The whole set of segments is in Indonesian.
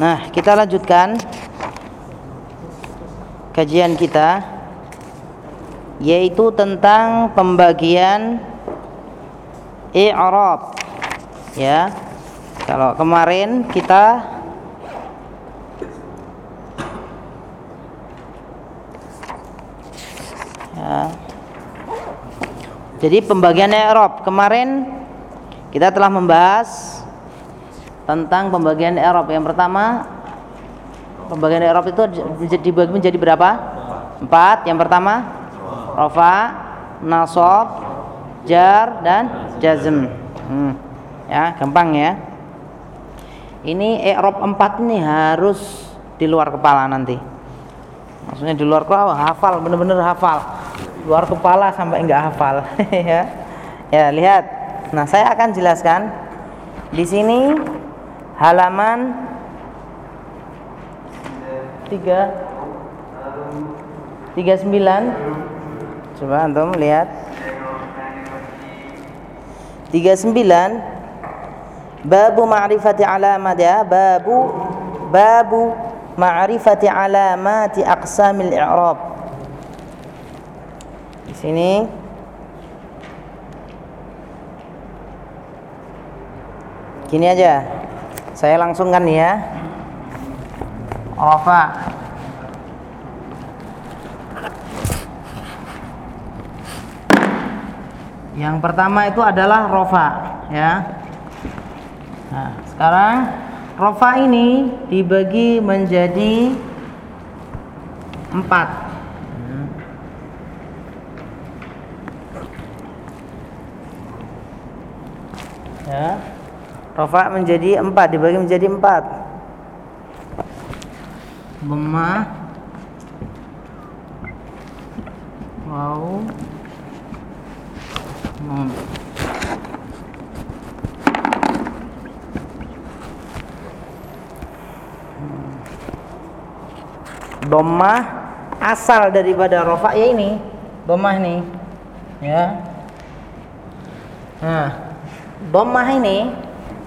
Nah, kita lanjutkan kajian kita yaitu tentang pembagian i'rab. Ya. Kalau kemarin kita ya. Jadi pembagian i'rab kemarin kita telah membahas tentang pembagian i'rab. Yang pertama pembagian i'rab itu dibagi menjadi berapa? Empat. Yang pertama rafa, nasab, jar dan jazm. Hmm. Ya, gampang ya. Ini i'rab 4 ini harus di luar kepala nanti. Maksudnya di luar kepala hafal, bener-bener hafal. Luar kepala sampai enggak hafal ya. Ya, lihat. Nah, saya akan jelaskan di sini halaman 3 39 Coba antum lihat. 39 babu ma'rifati alamat ya babu babu ma'rifati alamati aqsamil i'rab. Di sini. Gini aja saya langsungkan ya. Rafa yang pertama itu adalah rofa ya. Nah, sekarang rofa ini dibagi menjadi empat. Ya, rofa menjadi empat, dibagi menjadi empat. Bema, wow, nun. Domah asal daripada rofa ya ini. Domah ini. Ya. Nah domah ini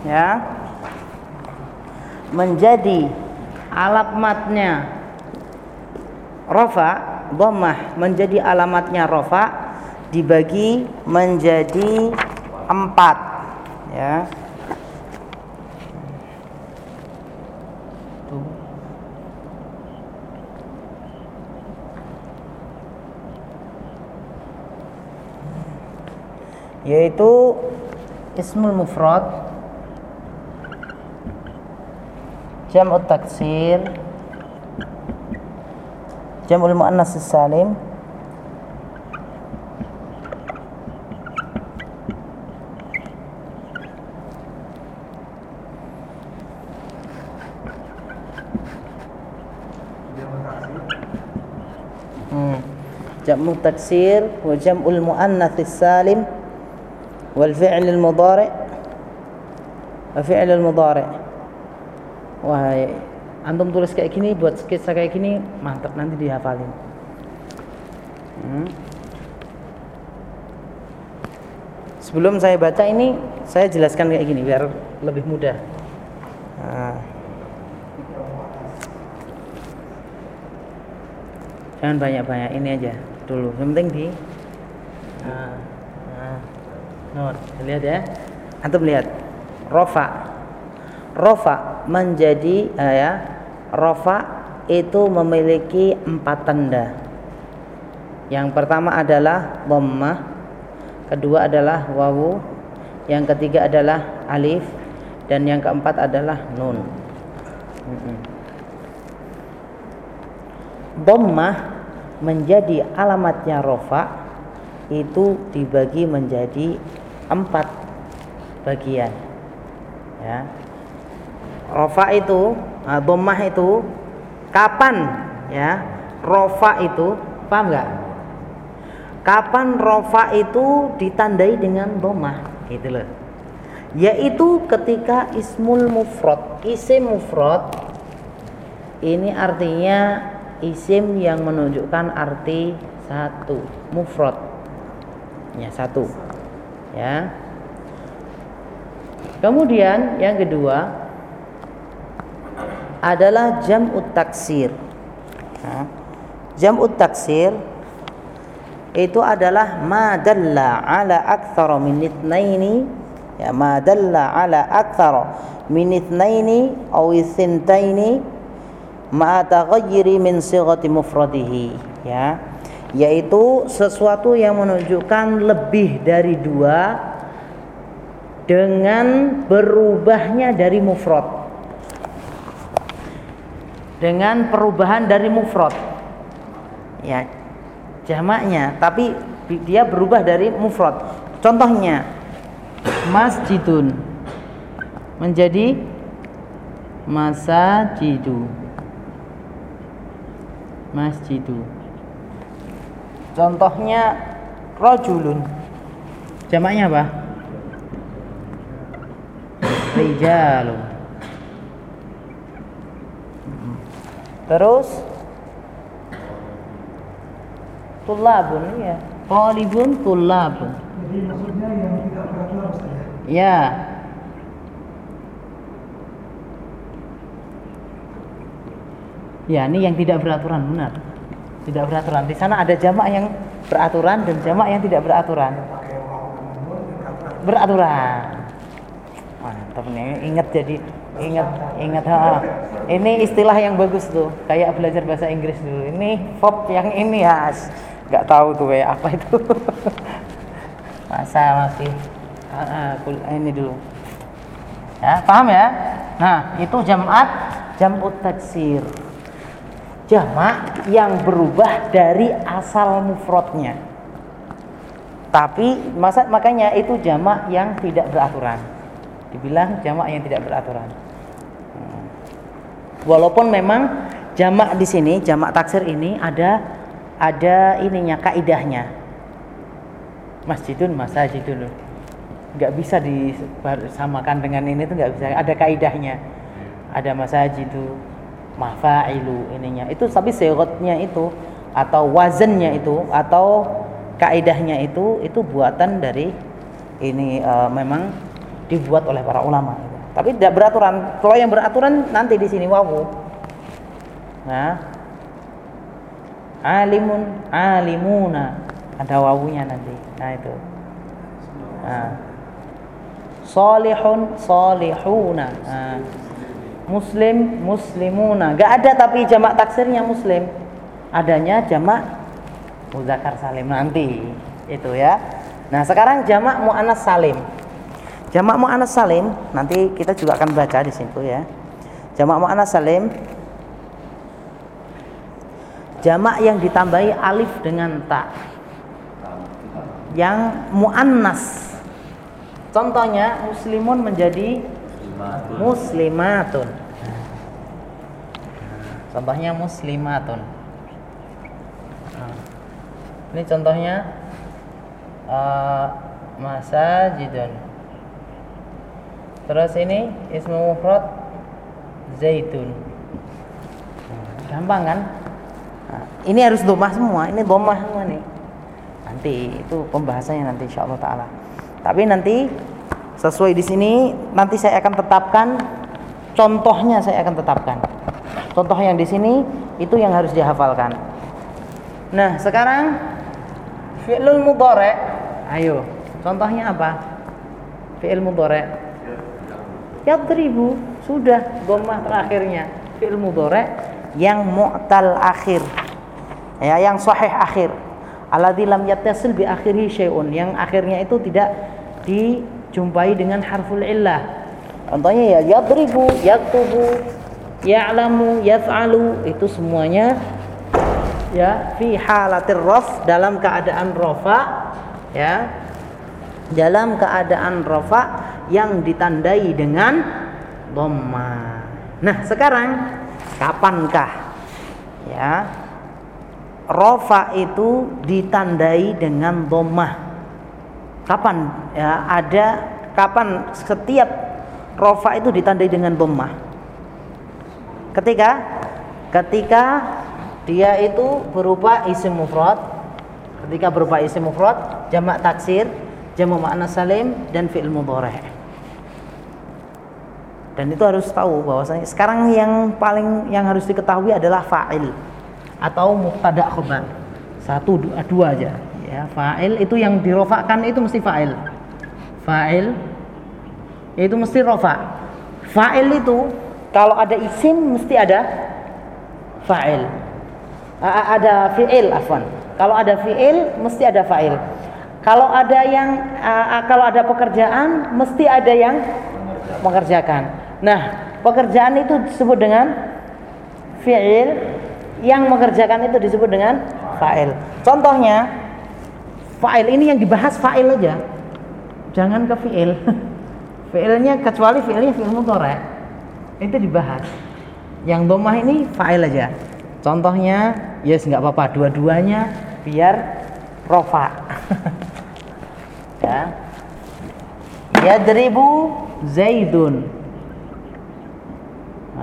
ya menjadi alamatnya rofa menjadi alamatnya rofa dibagi menjadi empat ya. Yaitu ismul mufrad جمع التكسير جمع المؤنث السالم. جمع التكسير وجمع المؤنث السالم والفعل المضارع. وفعل المضارع. Wah antum tulis kayak gini buat sketsa kayak gini mantap nanti dihafalin hmm. sebelum saya baca ini saya jelaskan kayak gini biar lebih mudah nah. jangan banyak-banyak ini aja dulu yang penting di nah. Nur, lihat ya. Antum lihat. Rofa. Rofa menjadi uh, ya. Rofa itu memiliki empat tanda. Yang pertama adalah dhammah, kedua adalah wawu, yang ketiga adalah alif dan yang keempat adalah nun. Dhammah menjadi alamatnya rofa itu dibagi menjadi empat bagian ya rofa itu domah itu kapan ya rofa itu paham nggak? Kapan rofa itu ditandai dengan domah gitu loh. Yaitu ketika ismul mufrad isim mufrad ini artinya isim yang menunjukkan arti satu mufrad. Ya satu ya. Kemudian yang kedua adalah jam'ut taksir. Nah, jam'ut taksir itu adalah ma dalla ala aktsara min itsnaini ya ma dalla ala aktsara min itsnaini aw itsintaini ma taghayyiri min sighati mufradihi ya. Yaitu sesuatu yang menunjukkan lebih dari dua dengan berubahnya dari mufrad dengan perubahan dari mufrad. Ya jamaknya tapi dia berubah dari mufrad. Contohnya masjidun menjadi masajidu. Masjidu. Contohnya rojulun. Jamaknya apa? Rijalun terus? Tulabun ya talibun tulabun jadi maksudnya yang tidak beraturan ya. Ya ini yang tidak beraturan benar. Tidak beraturan. Di sana ada jamak yang beraturan dan jamak yang tidak beraturan. Beraturan. Mantap nih ingat jadi ingat ingat ha. ini istilah yang bagus tuh kayak belajar bahasa Inggris dulu. Ini verb yang ini ya nggak tahu tuh kayak apa itu. Masa masih ini dulu. Ya paham ya? Nah itu jamat jamut taksir. Jamak yang berubah dari asal mufradnya. Tapi masa makanya itu jamak yang tidak beraturan dibilang jamak yang tidak beraturan. Hmm. walaupun memang jamak di sini jamak taksir ini ada ada ininya kaidahnya. Masjidun masajidun. Nggak bisa disamakan dengan ini tuh nggak bisa. Ada kaidahnya. Ada masajidu mafailu ininya. Itu tapi serotnya itu atau wazannya itu atau kaidahnya itu itu buatan dari ini uh, memang dibuat oleh para ulama. Tapi tidak beraturan. Kalau yang beraturan nanti di sini wawu. Nah. Alimun alimuna. Ada wawunya nanti. Nah itu. Nah. solihun solihuna. Nah. muslim muslimuna. Gak ada tapi jamak taksirnya muslim. Adanya jamak muzakkar salim nanti. Itu ya. Nah sekarang jamak muannas salim jamak muannas salim nanti kita juga akan baca di situ ya. Jamak muannas salim jamak yang ditambahi alif dengan ta. Yang muannas. Contohnya muslimun menjadi muslimatun. Contohnya muslimatun. Ini contohnya uh, masajidun terus ini ismu mufrad zaitun. Gampang kan? Ini harus domah semua. Ini domah semua nih. Nanti itu pembahasannya nanti insya Allah taala. Tapi nanti sesuai di sini nanti saya akan tetapkan contohnya saya akan tetapkan. Contoh yang di sini itu yang harus dihafalkan. Nah sekarang fi'lul mudhari. Ayo contohnya apa? Fi'il mudhari yadribu sudah domah terakhirnya. Fi'il mudhari yang mu'tal akhir. Ya yang sahih akhir. Alladzi lam yattasil bi akhirih syai'un. Yang akhirnya itu tidak dijumpai dengan harful illah. Contohnya ya yadribu yaktubu ya'lamu yaf'alu. Itu semuanya ya fi halatir raf dalam keadaan rafa ya. Dalam keadaan rafa yang ditandai dengan dhamma. Nah sekarang kapankah? Ya. Rofa itu ditandai dengan domah kapan? Ya ada kapan setiap rofa itu ditandai dengan domah ketika? Ketika dia itu berupa isim mufrad. Ketika berupa isim mufrad jamak taksir jamak makna salim dan fi'il mudhari dan itu harus tahu bahwasanya sekarang yang paling yang harus diketahui adalah fa'il atau mubtada khobar. Satu dua, dua aja. Ya fa'il itu yang dirofakkan itu mesti fa'il. Fa'il itu mesti rofa. Fa'il itu kalau ada isim mesti ada fa'il. Ada fi'il afwan. Kalau ada fi'il mesti ada fa'il. Kalau ada yang kalau ada pekerjaan mesti ada yang mengerjakan Nah, pekerjaan itu disebut dengan fi'il, yang mengerjakan itu disebut dengan fa'il. Contohnya, fa'il ini yang dibahas fa'il aja. Jangan ke fi'il. Fi'ilnya kecuali fi'ilnya fi'il mudhari. Itu dibahas. Yang domah ini fa'il aja. Contohnya, yes nggak apa-apa, dua-duanya biar rofa. ya. Yadribu Zaidun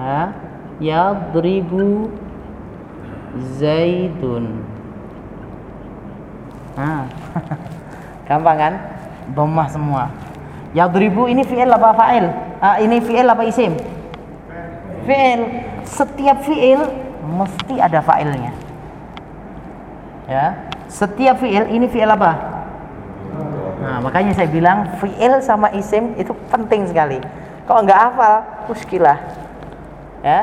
ha yadribu zaidun. Ha gampang kan? Dhammah semua. Yadribu ini fi'il apa fa'il? Ah, ini fi'il apa isim? Fi'il. Setiap fi'il mesti ada fa'ilnya. Ya. Setiap fi'il ini fi'il apa? Nah makanya saya bilang fi'il sama isim itu penting sekali. Kalau nggak hafal muskilah ya.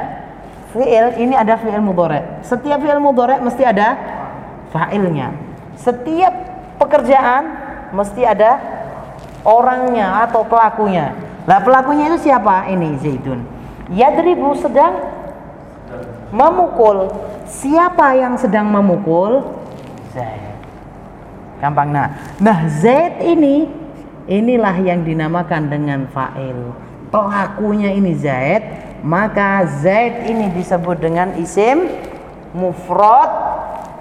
Fiil ini ada fiil mudhari. Setiap fiil mudhari mesti ada fa'ilnya. Setiap pekerjaan mesti ada orangnya atau pelakunya. Lah pelakunya itu siapa? Ini Zaidun. Yadribu sedang memukul. Siapa yang sedang memukul? Zaid. Gampang nah. Nah Zaid ini inilah yang dinamakan dengan fa'il. Pelakunya ini Zaid maka Zaid ini disebut dengan isim mufrad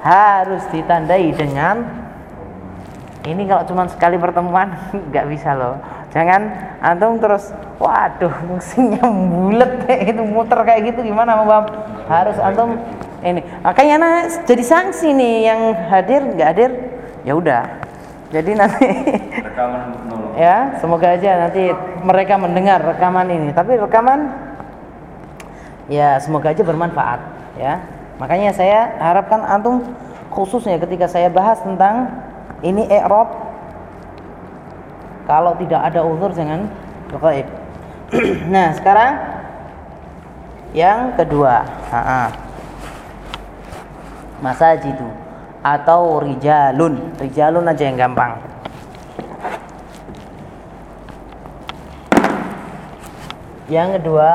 harus ditandai dengan ini kalau cuma sekali pertemuan nggak bisa loh. Jangan antum terus waduh fungsinya bulat kayak gitu muter kayak gitu gimana mbak harus antum ini. Makanya nah, jadi sanksi nih yang hadir nggak hadir ya udah. Jadi nanti ya semoga aja nanti mereka mendengar rekaman ini. Tapi rekaman ya semoga aja bermanfaat ya. Makanya saya harapkan antum khususnya ketika saya bahas tentang ini i'rab kalau tidak ada uzur jangan gaib nah sekarang yang kedua. Masa jitu atau rijalun. Rijalun aja yang gampang. Yang kedua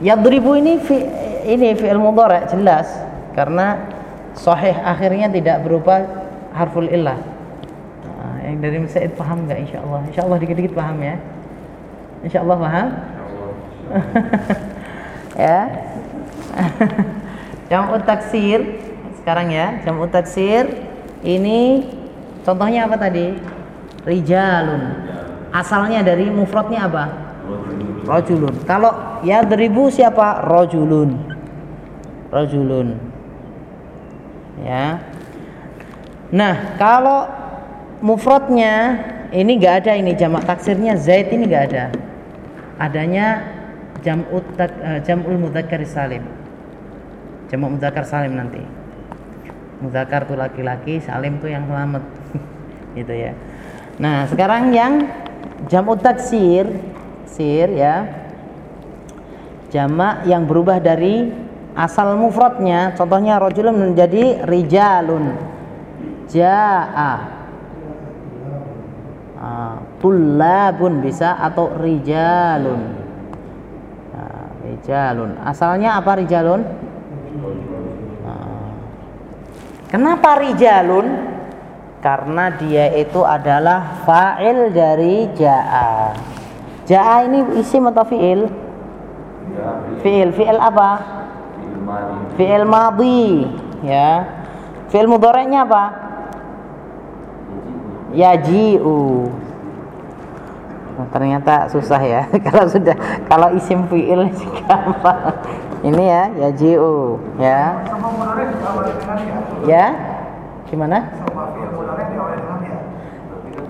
Yadribu ini fi, ini fi'il mudhari jelas karena sahih akhirnya tidak berupa harful illah. Nah, yang dari Said paham nggak insyaallah? Insyaallah dikit-dikit paham ya. Insyaallah paham? ya. Jam'u taksir sekarang ya, jam'u taksir ini contohnya apa tadi? Rijalun. Asalnya dari mufradnya apa? Rajulun. Kalau ya deribu siapa? Rojulun rojulun ya. Nah kalau mufradnya ini enggak ada ini jamak taksirnya zaid ini enggak ada. Adanya jam'ut uh, jam'ul mudzakkar salim. Jamak mudzakkar salim nanti. Mudzakkar tuh laki-laki salim tuh yang selamat. Gitu ya. Nah sekarang yang jam'ut taksir sir ya. Jamak yang berubah dari asal mufradnya contohnya rojulun menjadi rijalun. Jaa uh, tullabun bisa atau rijalun. Uh, rijalun. Asalnya apa rijalun? Uh, kenapa rijalun? Karena dia itu adalah fa'il dari jaa jaa ini isim atau fi'il Fi'il, fi'il apa? Fi'il madhi, ya. Fi'il mudhari'nya apa? Yaji'u. Oh, ternyata susah ya. kalau sudah kalau isim fi'il gampang. Ini ya, yaji'u, ya. Ya? Gimana?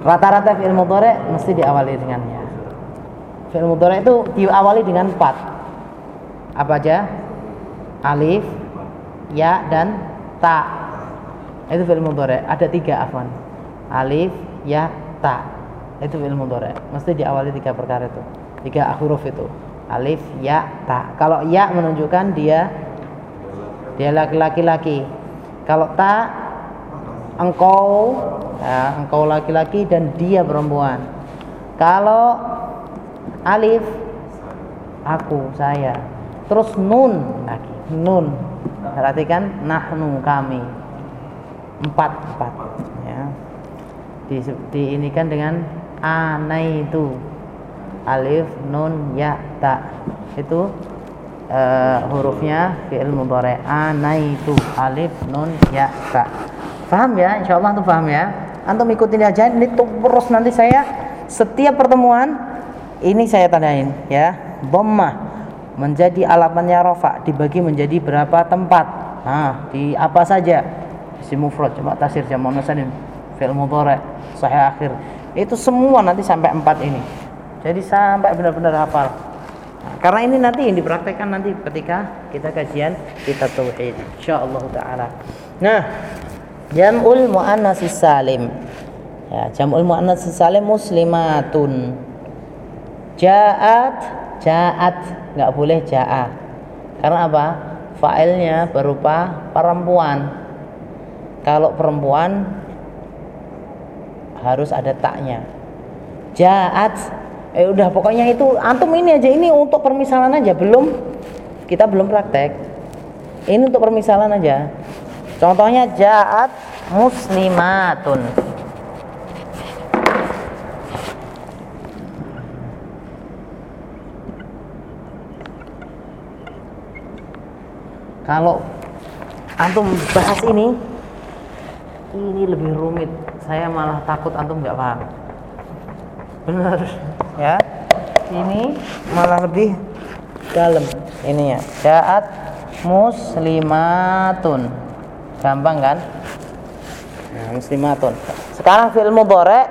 Rata-rata fi'il mudhari' mesti diawali dengan ya. Fi'il mudhari itu diawali dengan empat. Apa aja? Alif ya dan ta. Itu fi'il mudhari. Ada tiga afwan. Alif ya ta. Itu fi'il mudhari. Mesti diawali tiga perkara itu. Tiga huruf itu. Alif ya ta. Kalau ya menunjukkan dia dia laki-laki laki kalau ta engkau. Ya, engkau laki-laki dan dia perempuan. Kalau alif aku saya. Terus nun lagi nun. Perhatikan nahnu kami. Empat empat ya. Di, di ini kan dengan anai itu alif nun ya ta. Itu uh, hurufnya fi'il anai itu alif nun ya ta. Paham ya? Insyaallah antum paham ya? Antum ikutin aja ini terus nanti saya setiap pertemuan ini saya tandain ya. Dhammah menjadi alamannya rofa dibagi menjadi berapa tempat? Nah di apa saja? Isim mufrad coba tasir jamak musannin fi'il mudhari sahih akhir. Itu semua nanti sampai empat ini. Jadi sampai benar-benar hafal. Nah, karena ini nanti yang dipraktekkan nanti ketika kita kajian kita tauhid insyaallah taala. Nah jamul muannas salim. Ya jamul muannas salim muslimatun jaat jaat. Nggak boleh jaa. Karena apa? Failnya berupa perempuan. Kalau perempuan harus ada taknya. Jaat. Eh udah pokoknya itu antum ini aja. Ini untuk permisalan aja. Belum. Kita belum praktek. Ini untuk permisalan aja. Contohnya jaat muslimatun kalau antum bahas ini ini lebih rumit. Saya malah takut antum nggak paham. Benar ya? Ini malah lebih dalam ininya. Jaat muslimatun. Gampang kan? Nah, muslimatun. Sekarang film mudhari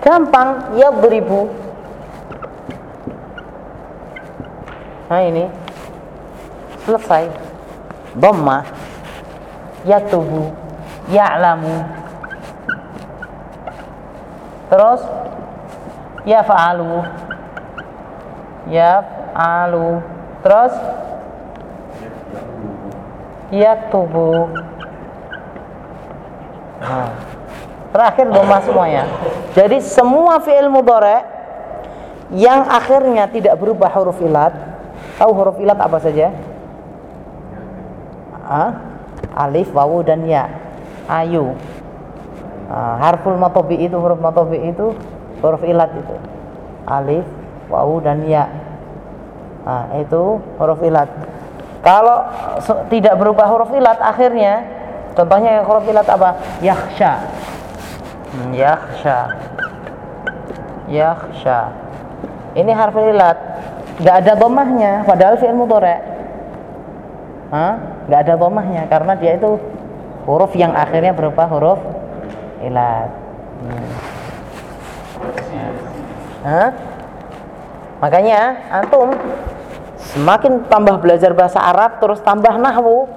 gampang. Ya beribu. Nah ini. Selesai dhamma. Yatubu. Ya'lamu. Terus? Yaf'alu. Yaf'alu. Terus? Yaktubu nah, terakhir dhamma semuanya. Jadi semua fi'il mudhari yang akhirnya tidak berubah huruf ilat. Tahu huruf ilat apa saja alif wawu dan ya. Ayu. Ha, harful matobi itu huruf matobi itu huruf ilat itu. Alif wawu dan ya. Itu huruf ilat. Kalau tidak berubah huruf ilat akhirnya contohnya huruf ilat apa? Yakhsha. Hmm, yakhsha. Yakhsha. Ini harful ilat. Nggak ada domahnya padahal fi'il mudhari' nggak ada domahnya karena dia itu huruf yang akhirnya berupa huruf ilat. Hmm. Hah? makanya antum semakin tambah belajar bahasa Arab terus tambah nahwu.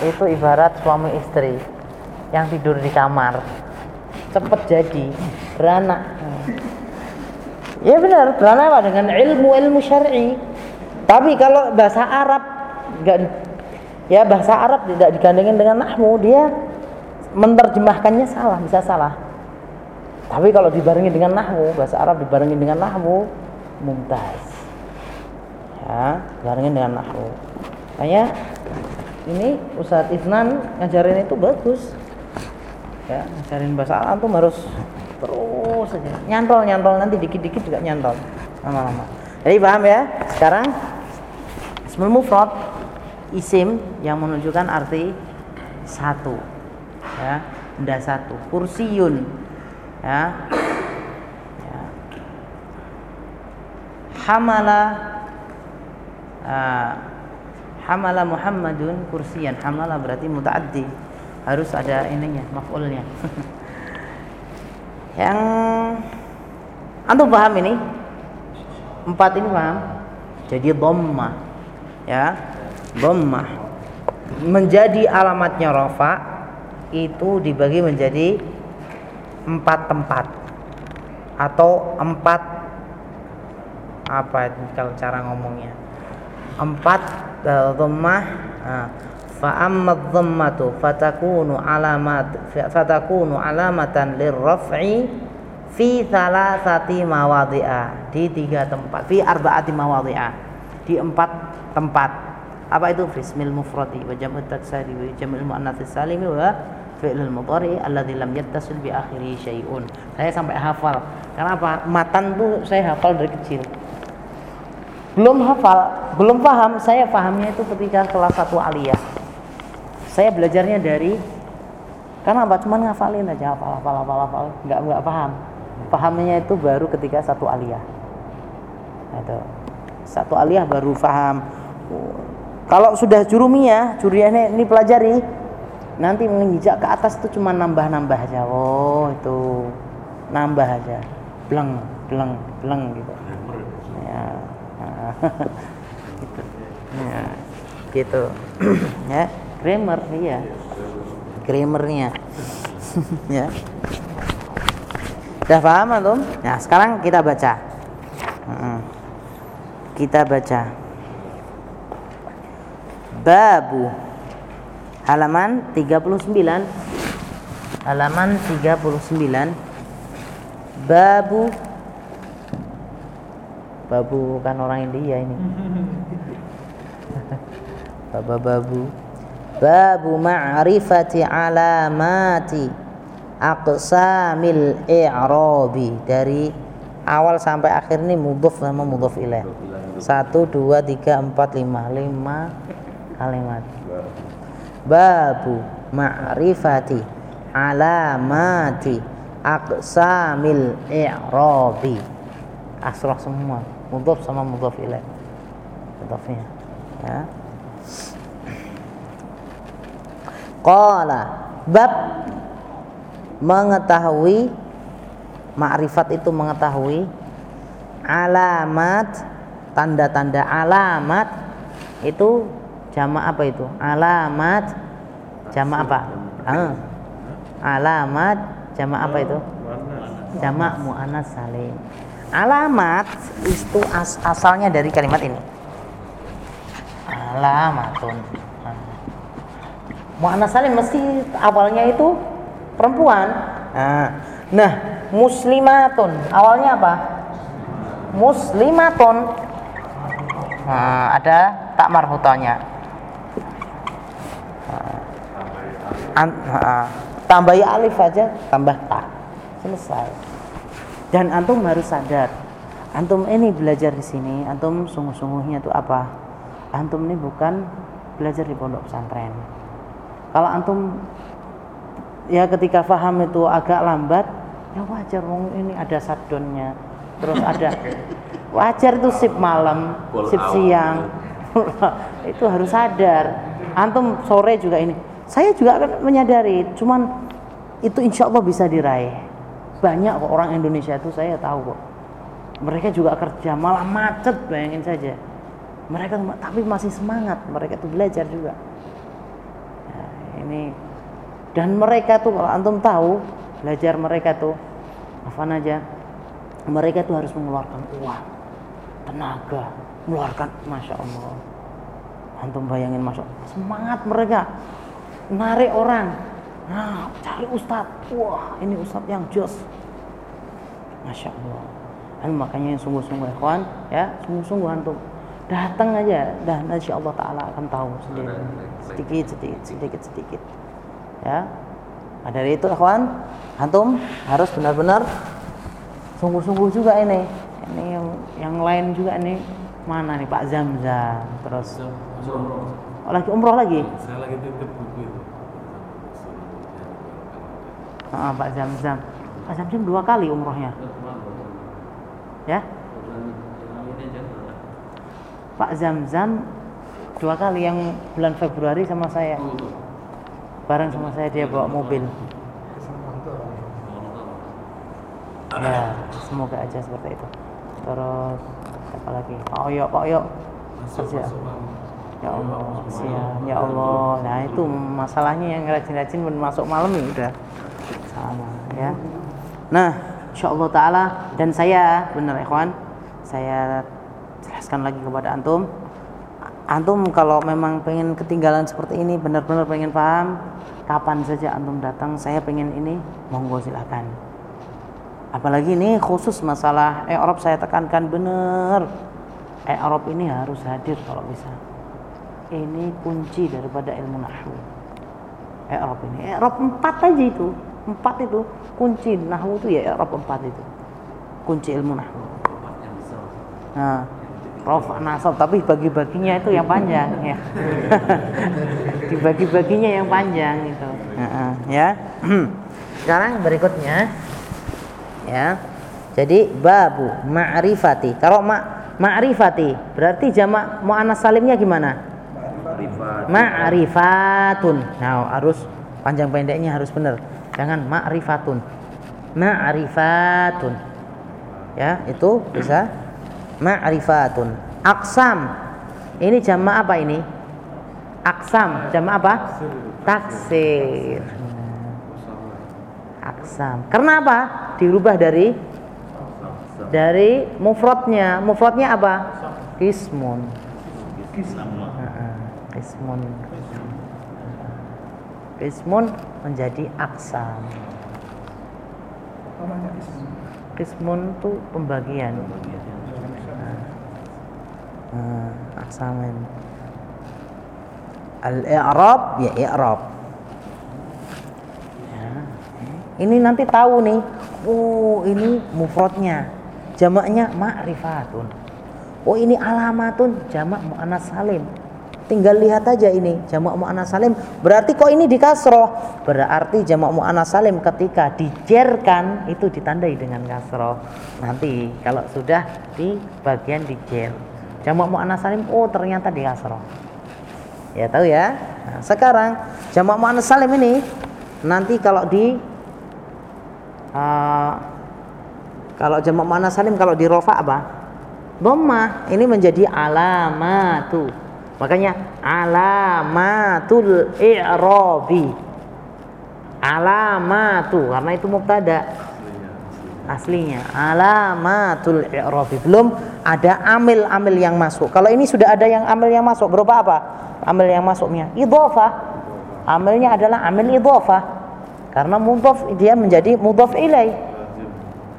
Itu ibarat suami istri yang tidur di kamar. Cepet jadi beranak. Ya benar beranak dengan ilmu ilmu syar'i. Tapi kalau bahasa Arab nggak ya bahasa Arab tidak digandengin dengan nahmu dia menerjemahkannya salah bisa salah. Tapi kalau dibarengi dengan nahwu bahasa Arab dibarengi dengan nahwu mumtaz. Ya dibarengi dengan nahwu makanya ini Ustadz Ifnan ngajarin itu bagus. Ya ngajarin bahasa Arab tuh harus terus saja nyantol nyantol. Nanti dikit-dikit juga nyantol. Lama-lama. Jadi paham ya? Sekarang Ismul Mufrad isim yang menunjukkan arti satu ya benda satu kursiun ya, ya. hamala uh, hamala Muhammadun kursian. Hamala berarti mutaaddi harus ada ininya maf'ulnya. Yang antum paham ini? Empat ini paham? Jadi dhammah ya dhammah. Menjadi alamatnya rofa itu dibagi menjadi empat tempat. Atau empat apa itu kalau cara ngomongnya? Empat uh, dhammah nah, amma dhammatu fatakunu alamat fatakunu alamatan lirraf'i fi thalathati mawadhi'a di tiga tempat fi arba'ati mawadhi'a di empat tempat apa itu? Fismil mufradi wa jam'ut taksari wa jam'ul muannats salimi wa fi'lul mudhari alladzi lam yattasil bi akhiri syai'un. Saya sampai hafal. Karena apa matan tuh saya hafal dari kecil. Belum hafal belum paham saya pahamnya itu ketika kelas 1 aliyah. Saya belajarnya dari karena apa cuman ngafalin aja hafal hafal hafal hafal. Nggak nggak paham. Pahamnya itu baru ketika satu aliyah. Itu. Satu aliyah baru paham kalau sudah jurumiyah juriyahnya ini pelajari nanti menginjak ke atas itu cuma nambah-nambah aja. Oh itu nambah aja. Bleng bleng bleng gitu. Ya. Gitu. Ya gitu. Ya grammar iya. Grammarnya. Ya. Sudah paham antum? Nah sekarang kita baca. Kita baca babu. Halaman 39 halaman 39 babu. Babu kan orang India ini. Baba babu. Babu ma'rifati alamati aqsamil i'rabi. Dari awal sampai akhir ini mudhaf sama mudhaf ilaih 1 2 3 4 5 5 kalimat babu ma'rifati alamati aqsamil i'rabi. Asrah semua. Mudhaf sama mudhaf ilaih. Mudhafnya. Ya. Qala. Bab. Mengetahui. Makrifat itu mengetahui. Alamat. Tanda-tanda alamat. Itu jama apa itu alamat jama apa ah. alamat jama apa itu jama muannas salim alamat itu as asalnya dari kalimat ini alamatun Mu'annas salim mesti awalnya itu perempuan. Nah, nah muslimatun awalnya apa? Muslimatun. Nah, ada tak marhutanya. Tambah ya alif aja, tambah tak. Selesai. Dan antum harus sadar, antum ini belajar di sini, antum sungguh-sungguhnya itu apa? Antum ini bukan belajar di pondok pesantren kalau antum ya ketika paham itu agak lambat ya wajar wong ini ada sadonnya terus ada wajar itu sip malam sip siang itu harus sadar antum sore juga ini saya juga akan menyadari cuman itu insya Allah bisa diraih. Banyak kok orang Indonesia itu saya tahu kok. Mereka juga kerja malah macet bayangin saja. Mereka tapi masih semangat mereka itu belajar juga. Ini. Dan mereka tuh kalau antum tahu belajar mereka tuh apa aja mereka tuh harus mengeluarkan uang tenaga mengeluarkan masya Allah. Antum bayangin masuk semangat mereka narik orang. Nah cari ustadz wah ini ustadz yang jos. Masya Allah. Dan makanya yang sungguh-sungguh kawan ya sungguh-sungguh antum. Datang aja dan insya Allah Taala akan tahu sendiri. Sedikit sedikit sedikit sedikit. Ya. Nah, dari itu kawan antum harus benar-benar sungguh-sungguh juga ini. Ini yang, yang lain juga ini. Mana nih Pak Zamzam? Terus oh, lagi umroh lagi? Saya lagi titip ah, Pak Zamzam. Pak Zamzam dua kali umrohnya? Ya? Pak Zamzam dua kali yang bulan Februari sama saya. Bareng sama saya dia bawa mobil. Ya semoga aja seperti itu. Terus Siapa lagi? Pak Oyo, Pak Oyo. Kerja. Ya Allah, siap. Ya Allah. Nah itu masalahnya yang rajin-rajin masuk malam ya udah ya. Nah, insya Allah Taala dan saya benar ikhwan, saya jelaskan lagi kepada antum. Antum kalau memang pengen ketinggalan seperti ini, benar-benar pengen paham, kapan saja antum datang, saya pengen ini, monggo silakan. Apalagi ini khusus masalah Arab saya tekankan benar. Arab ini harus hadir kalau bisa. Ini kunci daripada ilmu nahwu. Arab ini, Arab empat aja itu, empat itu kunci nahwu itu ya Arab empat itu, kunci ilmu nahwu. Nah, rofa nasab tapi bagi-baginya itu yang panjang ya. Dibagi-baginya yang panjang itu ya. Sekarang berikutnya ya. Jadi babu ma'rifati. Kalau ma ma'rifati berarti jamak muannas salimnya gimana? Ma'rifatun. Nah harus panjang pendeknya harus benar jangan ma'rifatun. Ma'rifatun. Ya itu bisa. Ma'rifatun. Aksam. Ini jamak apa ini? Aksam. Jamak apa? Taksir. Aksam. Karena apa? Dirubah dari? Dari mufradnya. Mufradnya apa? Kismun. Kismun kismun menjadi aksam. Kismun? Itu pembagian. Uh, aksamin al-i'rab ya i'rab. Ya. ini nanti tahu nih. Oh ini mufradnya. Jamaknya ma'rifatun. Oh ini alamatun. Jamak muannas salim tinggal lihat aja ini. Jamak muannas salim. Berarti kok ini dikasroh? Berarti jamak muannas salim ketika dijerkan itu ditandai dengan kasroh. Nanti kalau sudah di bagian dijer. Jamak muannas salim oh ternyata di kasroh ya tahu ya? Nah, sekarang jamak muannas salim ini nanti kalau di uh, kalau jamak muannas salim kalau di rofa apa? Dhammah. Ini menjadi alamatu makanya alamatul i'rabi. Alamatu karena itu mubtada. Aslinya. Alamatul i'rabi. Belum ada amil-amil yang masuk. Kalau ini sudah ada yang amil yang masuk berupa apa? Amil yang masuknya. Idhofah. Amilnya adalah amil idhofah. Karena mudhof dia menjadi mudhof ilai.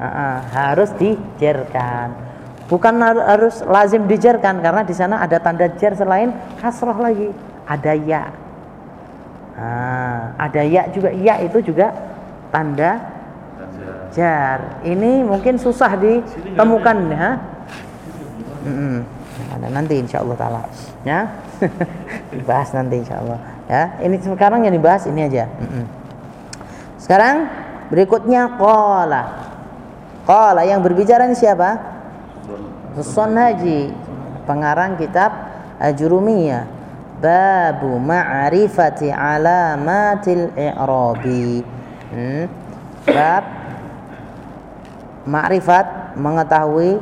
Uh, uh, harus dijerkan bukan harus lazim dijerkan karena di sana ada tanda jer selain kasroh lagi. Ada ya. Nah, ada ya juga. Ya itu juga tanda jar. Ini mungkin susah ditemukan ya. Hmm, ada nanti insya Allah ya. Dibahas nanti insya Allah ya. Ini sekarang yang dibahas ini aja. Hmm. sekarang berikutnya kola kola yang berbicara ini siapa Susun Haji pengarang kitab Ajurumiyah babu ma'rifati alamatil i'rabi hmm. bab Ma'rifat mengetahui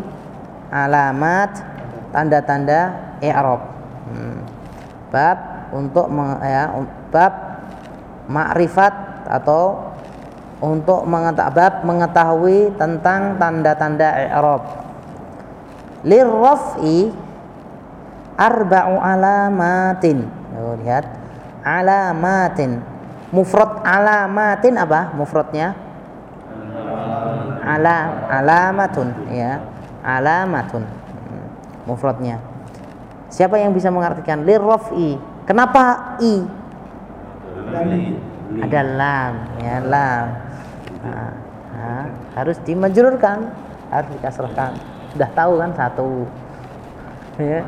alamat tanda-tanda i'rab. Hmm. Bab untuk ya, bab ma'rifat atau untuk mengetahui bab mengetahui tentang tanda-tanda i'rab. Lirraf'i arba'u alamatin. Oh, lihat. Alamatin. Mufrad alamatin apa? Mufradnya? ala alamatun ya alamatun hmm, mufradnya siapa yang bisa mengartikan lirrafi kenapa i ada lam ya lam nah, nah, harus dimajrurkan harus dikasrahkan sudah tahu kan satu ya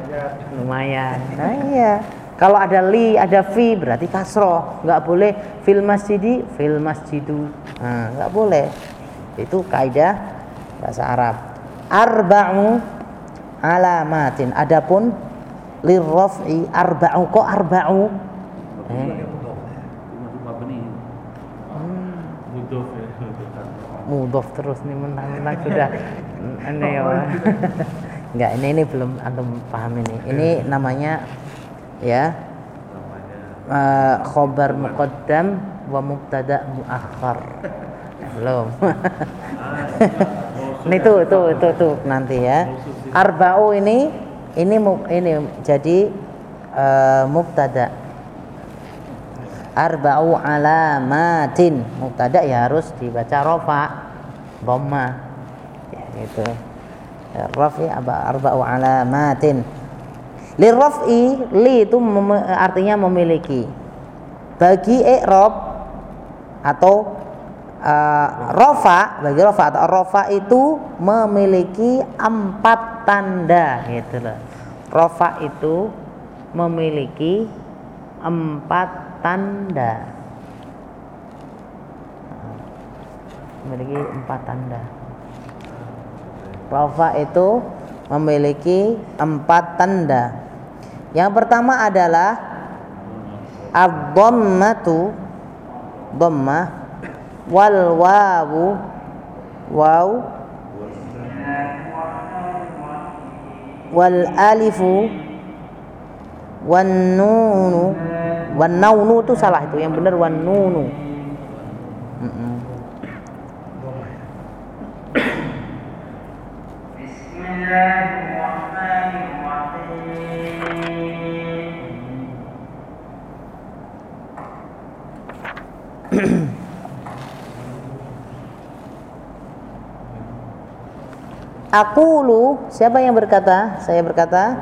lumayan nah iya kalau ada li ada fi berarti kasroh nggak boleh fil masjidi fil masjidu nah, nggak boleh itu kaidah bahasa Arab. Arba'u alamatin. Adapun lirraf'i arba'u kok arba'u? Eh. Mudof terus nih menang-menang sudah aneh ya. Enggak, ini ini belum antum paham ini. Ini namanya ya uh, khobar muqaddam wa mubtada muakhar. Belum. ini tuh tuh itu tuh nanti ya. Arba'u ini ini ini jadi uh, mubtada. Arba'u alamatin. Mubtada ya harus dibaca rofa dhamma. Ya gitu. Rafi arba'u alamatin. Liraf'i li itu mem artinya memiliki. Bagi i'rab atau uh, rofa bagi rofa atau rofa itu memiliki empat tanda gitu loh. Rofa itu memiliki empat tanda memiliki empat tanda Rafa itu memiliki empat tanda. Yang pertama adalah ad-dhammatu dhammah wal wawu waw wal alifu wan nunu wan naunu itu salah itu yang benar wan nunu Aku lu siapa yang berkata? Saya berkata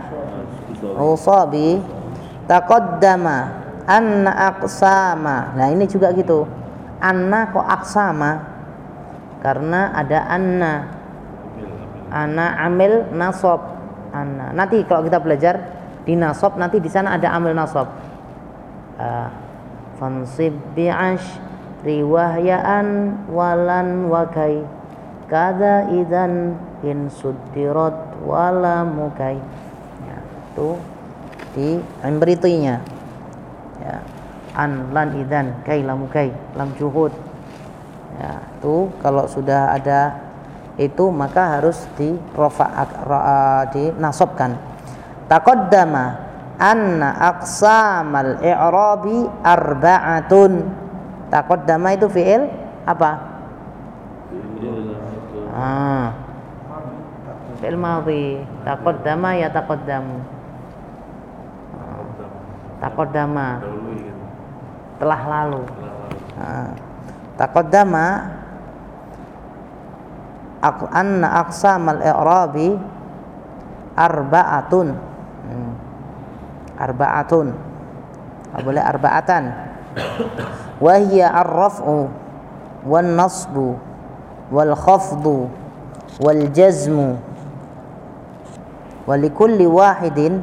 Usabi taqaddama anna aqsama. Nah, ini juga gitu. Anna kok aksama? Karena ada anna. Anna amil nasab. Anna. Nanti kalau kita belajar di nasab nanti di sana ada amil nasab. Uh, fansib bi'ash riwahyaan walan wakai kada idan in sudirat wala mukai ya, itu di beritunya ya. An lan idan kai lamukai lam juhud. Ya itu kalau sudah ada itu maka harus di rofa di nasabkan. Taqaddama anna aqsamal i'rabi arba'atun. Taqaddama itu fi'il apa? Ah. Fi'il madhi. Taqaddama ya taqaddamu takodama telah lalu. Takodama takodama anna aqsamal i'rabi arba'atun. Hmm. Arba'atun. Boleh arba'atan. Wahyia arrafu wal nasbu wal khafdu wal jazmu wa likulli wahidin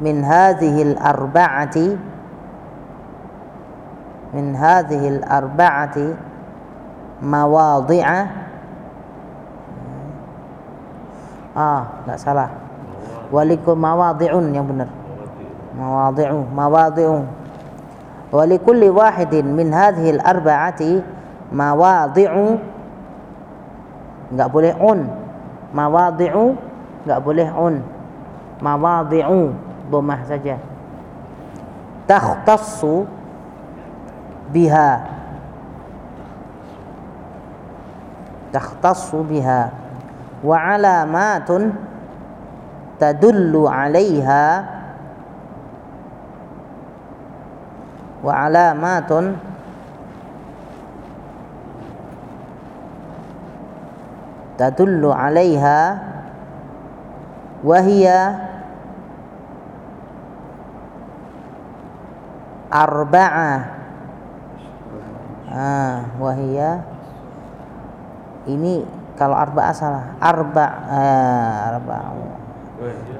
من هذه الأربعة من هذه الأربعة مواضع. آه لا صلاح ولكم مواضع يا ابن مواضع مواضع. ولكل واحد من هذه الأربعة مواضع. enggak boleh مواضع enggak boleh مواضع. Dhammah saja takhtassu biha takhtassu biha wa alamatun tadullu 'alaiha wa alamatun tadullu 'alaiha wa hiya arba'ah ah wahia. Ini kalau arba'ah salah. Arba eh, arba'ah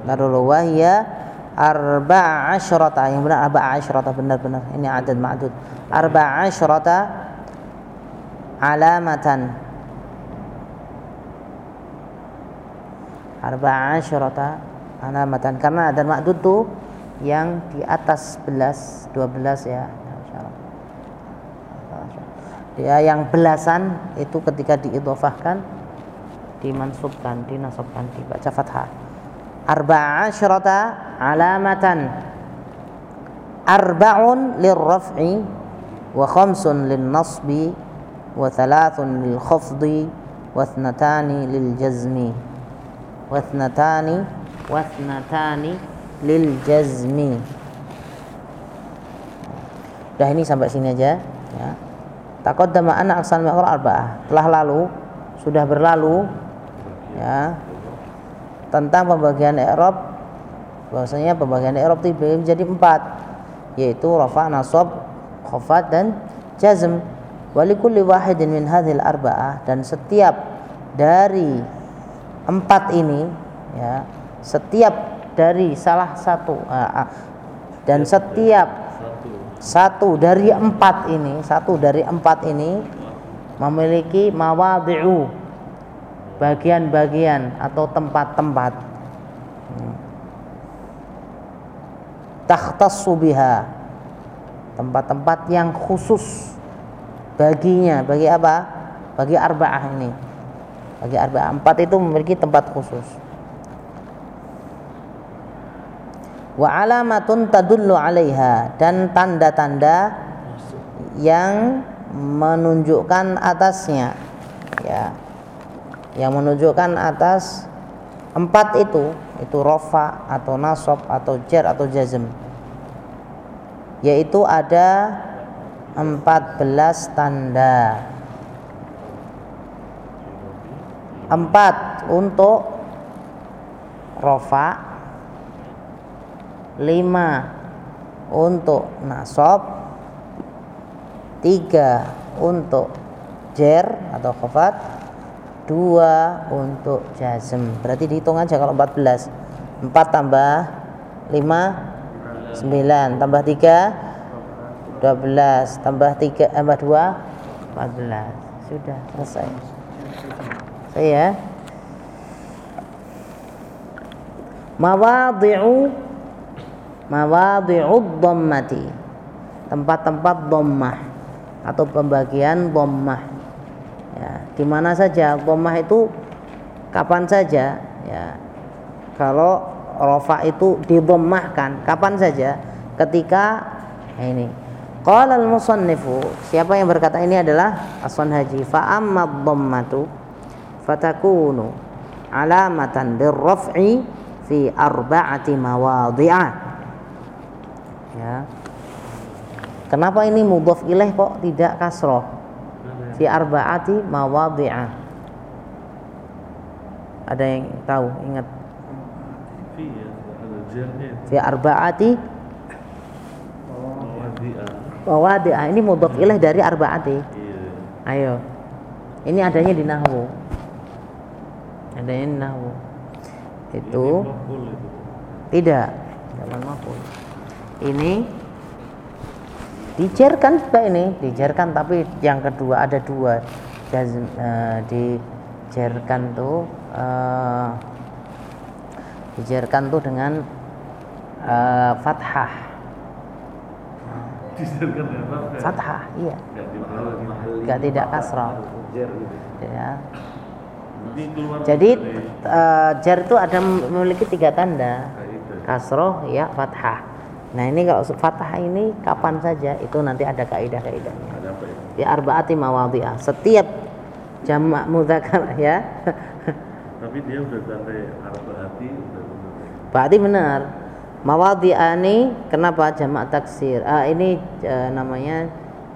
nah dulu. Wahia. Arba'a yang benar arba'a asyrata. Benar-benar. Ini adad ma'dud. Arba'a asyrata alamatan. Arba'a asyrata alamatan. Karena adad ma'dud tuh yang di atas 11 12 ya. Ya yang belasan itu ketika diidofahkan dimansubkan dinasabkan dibaca fathah. Arba'a asyrata alamatan. Arba'un lirraf'i wa khamsun lin-nasbi wa thalathun lil-khafdi wa thnatani lil-jazmi. Wa thnatani wa thnatani lil-jazmi Udah ini sampai sini aja ya. Taqaddama anna aqsal maqra arba'ah. Telah lalu, sudah berlalu ya tentang pembagian i'rab bahwasanya pembagian i'rab itu menjadi empat yaitu rafa, nasab, khafat dan jazm. Walikulli wahidin min hadhil arba'ah dan setiap dari empat ini ya setiap dari salah satu uh, uh, dan setiap satu dari empat ini satu dari empat ini memiliki mawadhi'u bagian-bagian atau tempat-tempat. Takhtassu biha tempat-tempat yang khusus baginya. Bagi apa? Bagi arba'ah ini. Bagi arba'ah empat itu memiliki tempat khusus wa alamatun tadullu alaiha. Dan tanda-tanda yang menunjukkan atasnya. Ya. Yang menunjukkan atas empat itu. Itu rofa atau nasab atau jar atau jazm. Yaitu ada empat belas tanda. Empat untuk rofa lima. Untuk nasab tiga. Untuk jer atau khafat dua. Untuk jazm. Berarti dihitung aja kalau 14 4 tambah 5 9 tambah 3 12 tambah 3 tambah 2 14 sudah selesai. Saya mawadhi'u mawadhi'ud dhammati. Tempat-tempat dhammah atau pembagian dhammah. Ya di mana saja dhammah itu kapan saja ya. Kalau rofa itu didhammahkan kapan saja ketika ya ini. Qala al musannifu siapa yang berkata ini adalah Aswan Haji fa amma dhammatu fatakunu alamatan birraf'i fi arba'ati mawadhi'ah ya. Kenapa ini mudhaf ilaih kok tidak kasroh? Fi arbaati mawadhi'ah. Ada yang tahu ingat? Fi arbaati mawadhi'ah. ini mudhaf ilaih dari arbaati. Iya. ayo. Ini adanya di nahwu. Adanya di nahwu. Itu. Tidak. Zaman maful ini dijerkan juga ini. Dijerkan tapi yang kedua ada dua. Jazm, uh, dijerkan tuh uh, dijerkan tuh dengan uh, fathah. Fathah. Iya. Nggak tidak kasrah ya jadi uh, jar itu ada memiliki tiga tanda. Kasroh ya fathah Nah ini kalau fathah ini kapan saja itu nanti ada kaidah-kaidahnya. Ya arbaati mawadhi'ah. Setiap jamak mudzakkar ya. Tapi dia udah sampai arbaati Berarti benar. Mawadhi'ani kenapa jamak taksir? Ah ini uh, namanya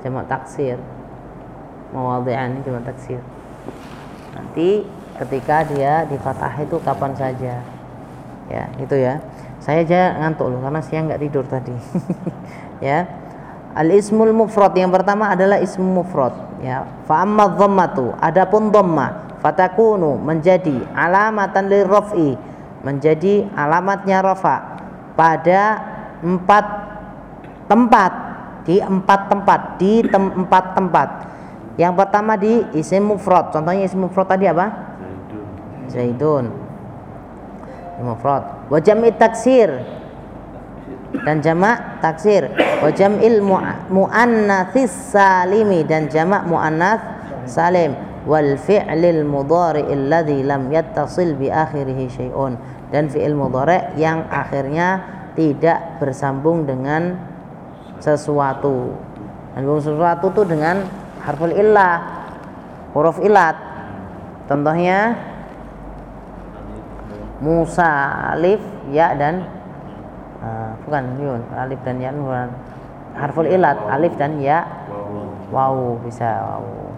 jamak taksir. Mawadhi'ani jamak taksir. Nanti ketika dia di fathah itu kapan saja. Ya, itu ya saya aja ngantuk loh karena siang nggak tidur tadi. Ya. Al ismul mufrad. Yang pertama adalah ismu mufrad. Ya. Fa amma dhammatu. Adapun dhamma fatakunu menjadi alamatan lirraf'i menjadi alamatnya rafa pada empat tempat. Di empat tempat. Di tem empat tempat. Yang pertama di isim mufrad. Contohnya isim mufrad tadi apa? Zaidun mufrad wa jam'i taksir. Dan jamak taksir. Wa jam'il muannatsis salimi. Dan jamak muannats salim. Wal fi'lil mudhari alladhi lam yattasil bi akhirih syai'un. Dan fi'il mudhari yang akhirnya tidak bersambung dengan sesuatu. Dan sesuatu itu dengan harful illah huruf ilat. Contohnya Musa alif ya dan uh, bukan yun alif dan ya bukan harful ilat alif dan ya wow bisa wow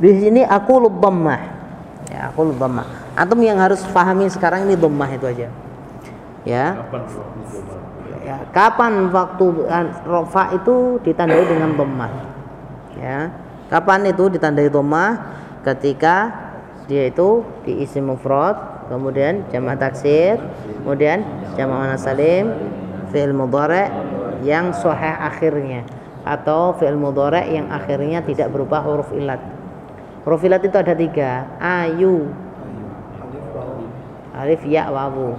Di sini aku dhammah. Ya, aku dhammah. Antum yang harus pahami sekarang ini dhammah itu aja. Ya. Kapan waktu coba? Ya, kapan waktu eh, rofa itu ditandai dengan dhammah? Ya. Kapan itu ditandai dhammah? Ketika dia itu di isim mufrad, kemudian jamak taksir, kemudian jamak muannas salim, fi'il mudhari yang sahih akhirnya atau fi'il mudhari yang akhirnya tidak berupa huruf ilat. Profilat itu ada tiga. Ayu. Alif ya wawu.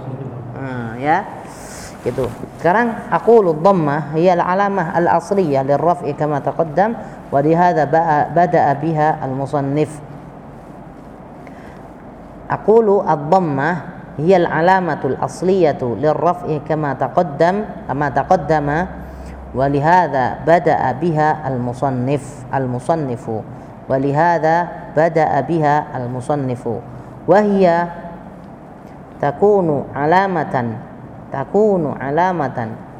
hmm, ya gitu sekarang aku dhammah hiya alamah al-asliyah lirraf'i kama taqaddam wa lihadha bada'a biha al-musannif aqulu ad-dhammah هي العلامة الأصلية للرفع كما تقدم كما تقدم ولهذا بدأ بها المصنف المصنف ولهذا بدأ بها المصنف وهي takunu alamatan takunu alamatan.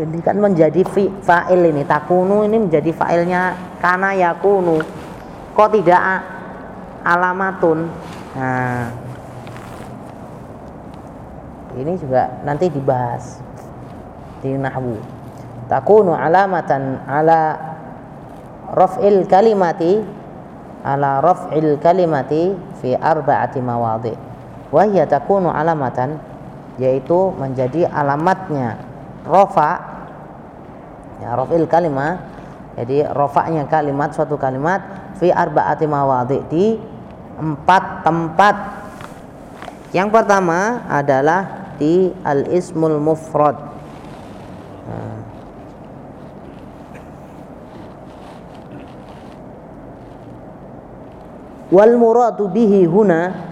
Ini kan menjadi fi, fa'il ini. Takunu ini menjadi fa'ilnya. Kana yakunu. Kok tidak? Alamatun. Nah. Ini juga nanti dibahas. Di nahwu. Takunu alamatan ala raf'il kalimati ala raf'il kalimati fi arba'ati mawadhi wa hiya takunu alamatan yaitu menjadi alamatnya rafa ya raf'il kalimah jadi rafa'nya kalimat suatu kalimat fi arba'ati mawadhi di empat tempat. Yang pertama adalah di al ismul mufrad. Nah, wal muradu bihi huna.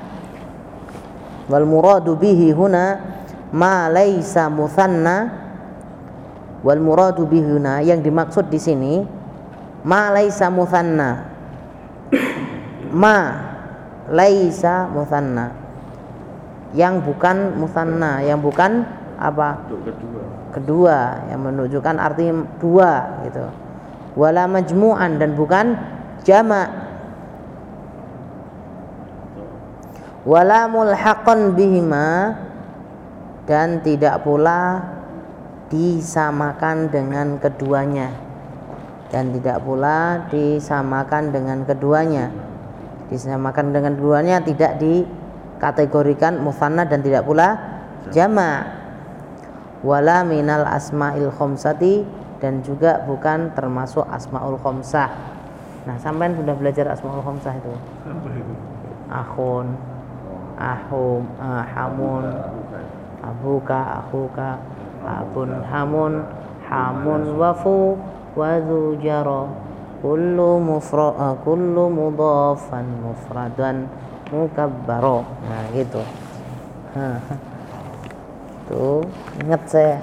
Wal muradu bihi huna ma laisa muthanna. Wal muradu bihi huna yang dimaksud di sini ma laisa muthanna. Ma laisa muthanna. Yang bukan muthanna yang bukan apa? Kedua. Kedua yang menunjukkan arti dua gitu. Wala majmu'an dan bukan jamak wala mulhaqan bihima. Dan tidak pula disamakan dengan keduanya. Dan tidak pula disamakan dengan keduanya. Disamakan dengan keduanya tidak dikategorikan musanna dan tidak pula jama. Wala minal asma'il khomsati dan juga bukan termasuk asmaul khomsah. Nah sampai sudah belajar asmaul khomsah itu. Akhun ahum ahamun abuka akuka abun hamun hamun wafu wazu jaro kullu mufra uh, kullu mudhafan mufradan mukabbaro. Nah gitu. Tuh ingat saya.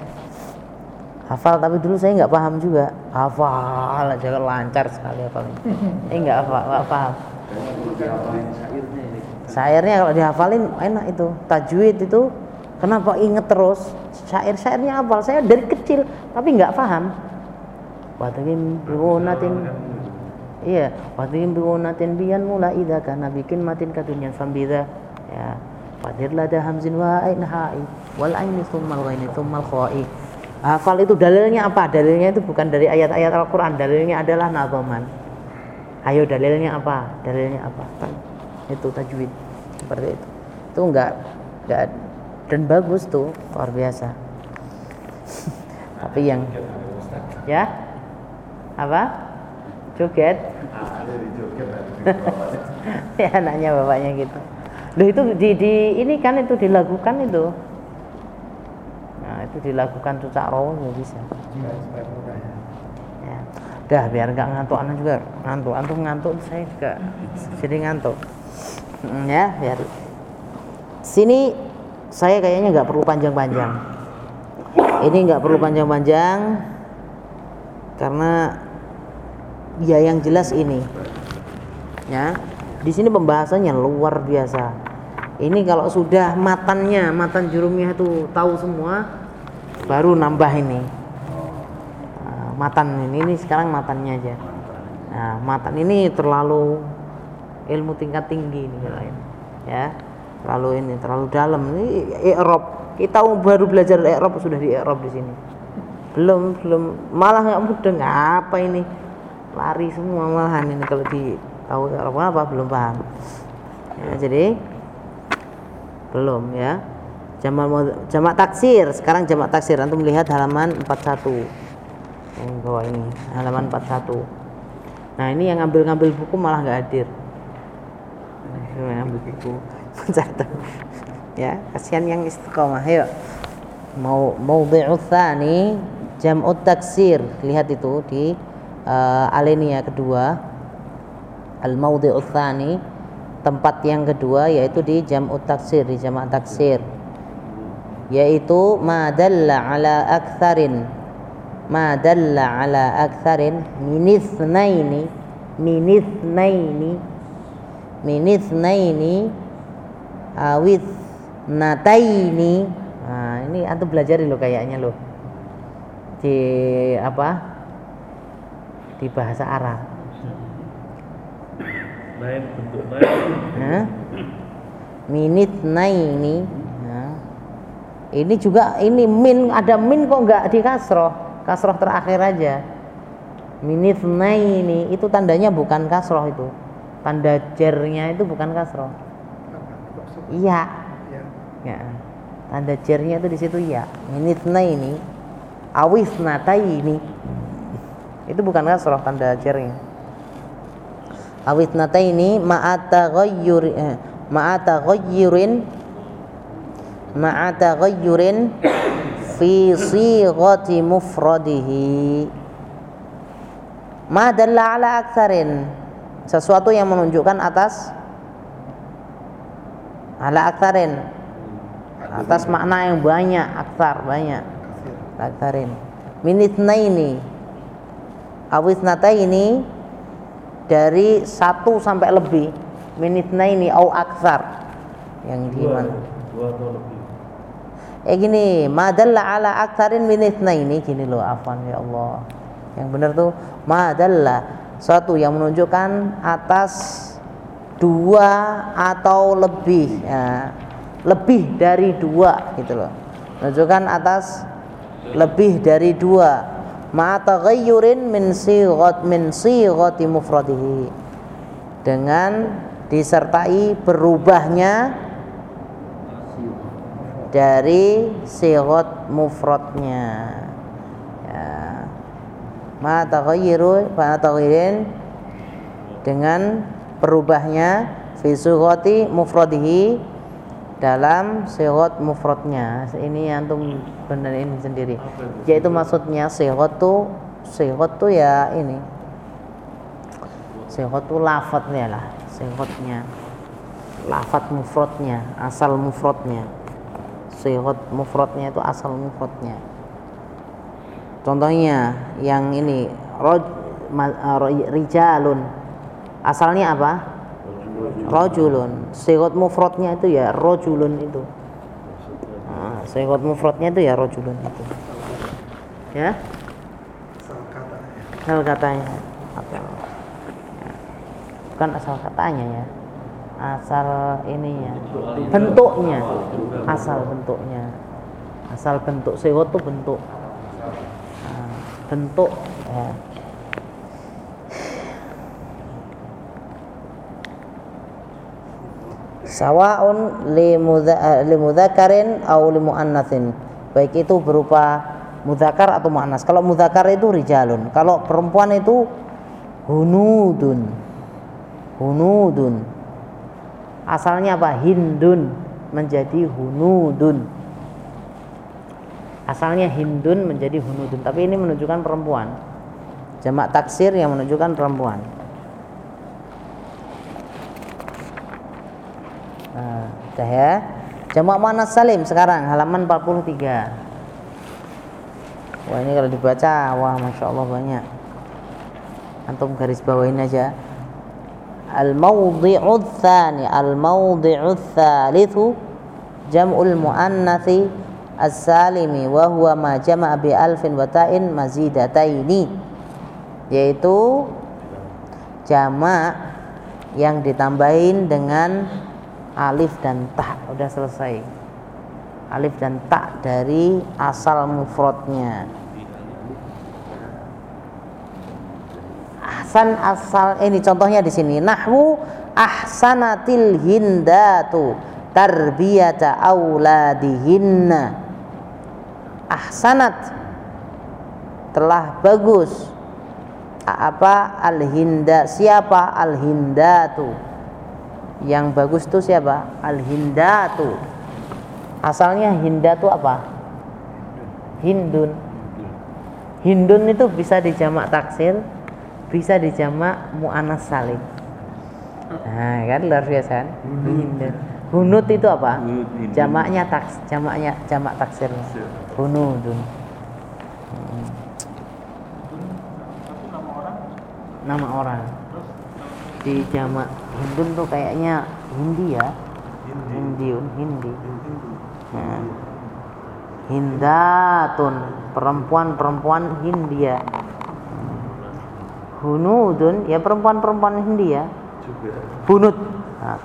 Hafal tapi dulu saya nggak paham juga. Hafal aja lancar sekali hafal ini nggak hafal nggak paham Syairnya kalau dihafalin enak itu. Tajwid itu kenapa inget terus? Syair-syairnya hafal. Saya dari kecil tapi nggak paham. Watagim biwunatin Iya, watagim biwunatin biyan mula idza kana bikin matin kadunya fambida. Ya. Fadir lada hamzin wa ain ha'i wal aini tsummal ghaini tsummal kha'i. Hafal itu dalilnya apa? Dalilnya itu bukan dari ayat-ayat Al-Qur'an, dalilnya adalah nazaman. Ayo dalilnya apa? Dalilnya apa? itu tajwid seperti itu. Itu enggak enggak dan bagus tuh luar biasa. Tapi yang ya? Apa? Joget? Ya anaknya bapaknya gitu. Loh itu di, di ini kan itu dilakukan itu. Nah itu dilakukan cucak rawa nggak bisa. Ya. Udah biar nggak ngantuk anak juga ngantuk. Antum ngantuk saya juga jadi ngantuk Mm, ya biar. Sini saya kayaknya nggak perlu panjang-panjang. Ini nggak perlu panjang-panjang karena ya yang jelas ini. Ya di sini pembahasannya luar biasa. Ini kalau sudah matannya matan jurumnya itu tahu semua baru nambah ini. Nah, matan ini ini sekarang matannya aja. Nah matan ini terlalu ilmu tingkat tinggi ini kirain. ya terlalu ini terlalu dalam. Ini i'rab. Kita baru belajar i'rab sudah di i'rab di sini. Belum belum. Malah nggak mudeng. Apa ini? Lari semua malahan ini kalau di tahu i'rab. Apa? Belum paham. Ya, jadi belum ya. Jamak jamak taksir. Sekarang jamak taksir. Antum melihat halaman 41 yang bawah ini halaman 41 nah ini yang ngambil-ngambil buku malah nggak hadir ngambil buku mencatat ya kasihan yang istiqomah. Yuk mau maudhi'u tsani jam'ut taksir. Lihat itu di eh, alinea kedua. Al maudhi'u tsani tempat yang kedua yaitu di jam'ut taksir di jamak taksir. Yaitu ma dalla ala aktsarin. Ma dalla ala aktsarin min itsnaini min itsnaini min itsnaini awit nataini nah ini antum belajar loh kayaknya loh. Di apa? Di bahasa Arab. Lain bentuk lain. Nah, minit naini. Nah, ini juga ini min ada min kok nggak di kasroh, kasroh terakhir aja. Minit naini itu tandanya bukan kasroh itu, tanda jernya itu bukan kasroh. Iya. Ya. Tanda jernya itu di situ ya. Minit naini, awis nataini. Itu bukan kasroh tanda jernya awit nataini ma'ata ghayyur eh, ma'ata ghayyurin ma'ata ghayyurin fi sighati mufradihi ma dalla ala aktsarin sesuatu yang menunjukkan atas ala aktsarin. Atas makna yang banyak aktsar banyak. Aktsarin. Minitnaini awitnataini dari satu sampai lebih. Minitna ini au aksar yang di Dua, mana? dua atau lebih. eh gini madalla ala aksarin minitna ini gini loh afwan ya Allah. Yang benar tuh madalla suatu yang menunjukkan atas dua atau lebih ya, lebih dari dua gitu loh. Menunjukkan atas lebih dari dua. Ma taghayyurin min sighat min sighati mufradihi. Dengan disertai berubahnya dari sighat mufradnya. ya ma taghayyiru ma taghayyirin dengan berubahnya fi sighati mufradihi dalam sighat mufradnya. Ini antum benerin sendiri. Yaitu maksudnya sighat tuh sighat tuh ya ini. Sighat tuh lafadznya lah sighatnya lafadz mufradnya asal mufradnya. Sighat mufradnya itu asal mufradnya contohnya yang ini roj, ro- rijalun. Asalnya apa? Rojulun. Sighat mufradnya itu ya rojulun itu. Nah, sighat mufradnya itu ya rojulun itu. Ya? Asal katanya. Asal ya. bukan asal katanya ya. Asal ininya. Bentuknya. Asal bentuknya. Asal bentuk sighat itu bentuk bentuk ya. Sawaun limudzakarin au limuannatsin baik itu berupa mudzakar atau muannas. Kalau mudzakar itu rijalun. Kalau perempuan itu hunudun. Hunudun. Asalnya apa? Hindun. Menjadi hunudun asalnya hindun menjadi hunudun tapi ini menunjukkan perempuan jamak taksir yang menunjukkan perempuan nah, ya jamak muannas salim sekarang halaman 43 Wah ini kalau dibaca, wah masya Allah banyak. Antum garis bawain aja. Al-mawdi'u tsani al-mawdi'u tsalitsu jam'ul muannatsi as-salimi wa huwa ma jama'a bi alfin wa ta'in mazidataini. Yaitu jamak yang ditambahin dengan alif dan ta. Udah selesai. Alif dan ta dari asal mufradnya. Ahsan asal ini contohnya di sini. Nahwu ahsanatil hindatu tarbiyata auladihinna ahsanat. Telah bagus. Apa? Al hinda siapa? Al hindatu yang bagus itu siapa? Al hindatu asalnya hinda itu apa? Hindun. Hindun itu bisa dijamak taksir bisa dijamak mu'anas salim. Nah kan luar biasa kan? Hindun hunut itu apa? Jamaknya taks jamaknya jamak taksir hunudun hmm. nama orang. Di jamak hindun tuh kayaknya hindi ya? Hindiun hindi nah. hindatun. Perempuan-perempuan Hindia hunudun ya perempuan-perempuan Hindia hunut. Nah.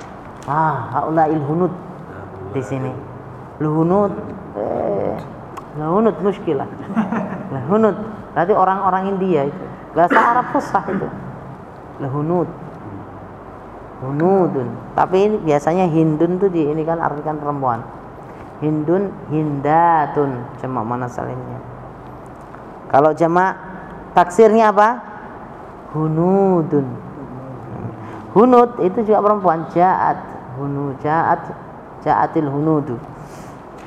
ah haulail hunut. Di sini. luhunut eh luhunut muskilah luhunut berarti orang-orang India itu. Bahasa Arab susah itu. Luhunut hunudun. Tapi ini biasanya hindun tuh di ini kan artikan perempuan. Hindun hindatun. Jamak mana salimnya? Kalau jamak taksirnya apa? Hunudun. Hunud itu juga perempuan. Jaat. Hunu jaat. Jaatil hunudu.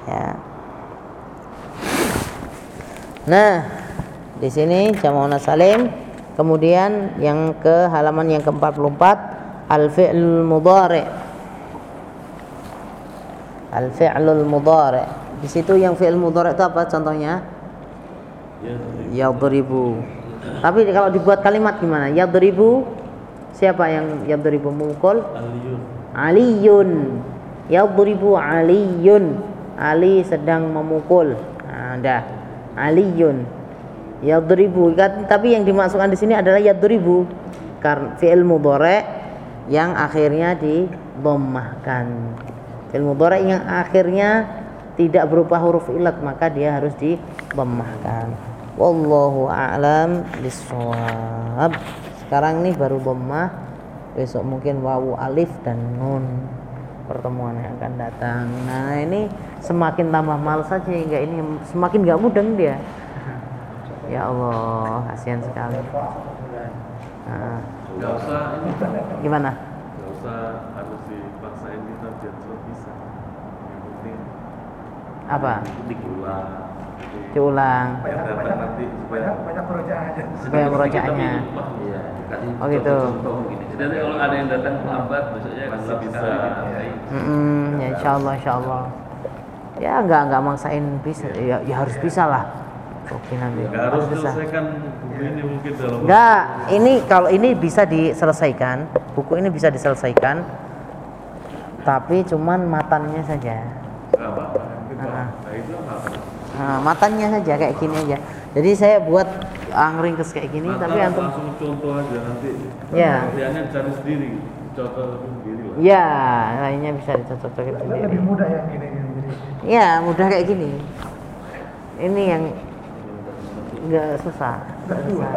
Ya nah di sini jamak salim. Kemudian yang ke halaman yang ke-44 al-fi'l mudhari. Al-fi'lul mudhari. Di situ yang fi'il mudhari itu apa contohnya? Yadribu. Tapi kalau dibuat kalimat gimana? Yadribu. Siapa yang yadribu? Mukul aliyun. Yadribu aliyun. Ali sedang memukul. Nah, aliyun. Yadribu. Tapi yang dimasukkan di sini adalah yadribu. Karena fi'il mudhari yang akhirnya dibommahkan ilmu mudhari yang akhirnya tidak berupa huruf ilat maka dia harus dibommahkan wallahu a'lam bisawab sekarang ini baru bommah besok mungkin wawu alif dan nun pertemuan yang akan datang nah ini semakin tambah malas saja hingga ini semakin gak mudeng dia ya Allah kasihan sekali nah, Gak usah ini Gimana? Gak usah harus dipaksain kita biar cepat bisa. Yang penting Apa? diulang. Diulang. Yang datang nanti supaya banyak pekerjaan aja. Supaya murojaahnya. Iya, kasih Oh, gitu. contoh gini. Jadi kalau ada yang datang lambat, besoknya Masih bisa. Mm-mm, ya insya Allah, insya Allah. Ya nggak nggak maksain bisa, ya, ya harus bisa lah. Oke nanti Gak harus bisa. selesaikan buku ini mungkin dalam Enggak, ini kalau ini bisa diselesaikan, buku ini bisa diselesaikan, tapi cuman matannya saja. Ah. Nah itu apa? Nah, matannya saja kayak gini aja. Jadi saya buat angringkes kayak gini, Nah, tapi antum langsung contoh aja nanti. Ya. Latihannya cari sendiri. Contoh sendiri lah. ya lainnya bisa dicocok-cocokin Lebih sendiri. mudah yang gini gini. Ya mudah kayak gini. Ini yang nggak susah. nggak susah.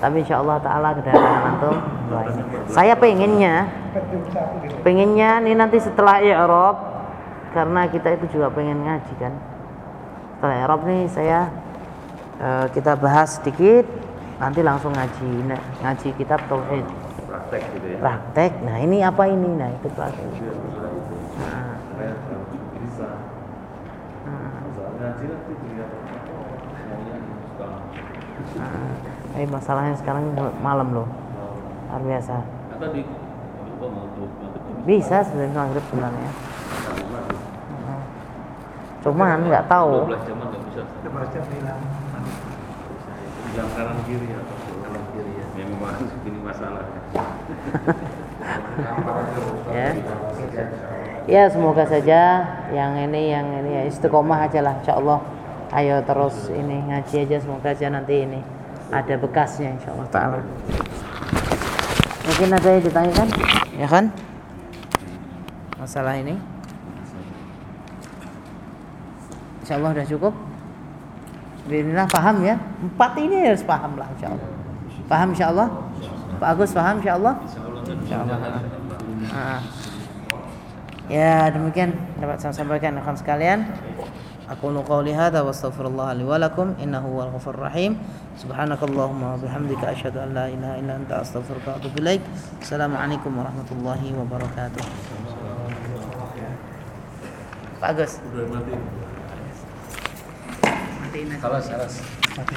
Tapi insya Allah Taala kedatangan antum banyak. Saya pengennya, pengennya nih nanti setelah i'rab karena kita itu juga pengen ngaji kan. Setelah i'rab nih saya eh, kita bahas sedikit, nanti langsung ngaji, Nah, ngaji kitab tauhid. praktek gitu ya. Praktek. Nah ini apa ini? Nah itu praktek. Iya, nah, bisa. nah, ngaji nanti nah. Eh, masalahnya sekarang malam loh. Luar biasa. Atau di apa mau tuh bisa sebelum maghrib sebenarnya. Nah. cuman nggak tahu. 12 jam nggak bisa. Coba jam hilang. Jam kanan kiri atau kanan kiri ya? Yang memang ini masalah ya. Ya. Semoga saja yang ini yang ini ya istiqomah aja lah insya Allah ayo terus ini ngaji aja semoga aja nanti ini ada bekasnya insya Allah taala. Mungkin ada yang ditanyakan? Ya kan? Masalah ini? Insya Allah udah cukup Bismillah paham ya empat ini harus paham lah insya Allah paham insya Allah Pak Agus paham insya Allah Insya Allah. Ah. Ya demikian dapat saya sampaikan akan sekalian. Aku qouli hadza wa astaghfirullah li wa lakum innahu huwal ghafurur rahim. Subhanakallahumma wa bihamdika asyhadu an la ilaha illa anta astaghfiruka wa atubu ilaik. Assalamualaikum warahmatullahi wabarakatuh. Pak Agus. Salah salah Tapi